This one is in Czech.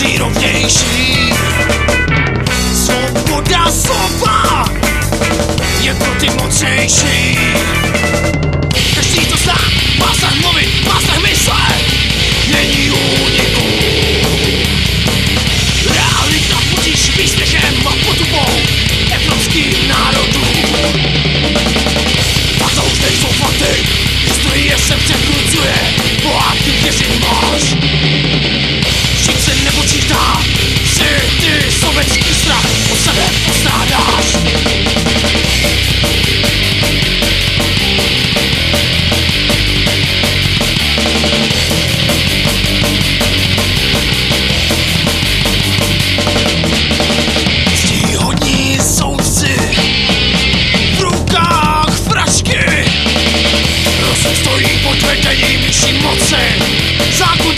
přírodnější. Svoboda slova je pro ty mocnější. Stojí pod vedením vyšší moci Zákon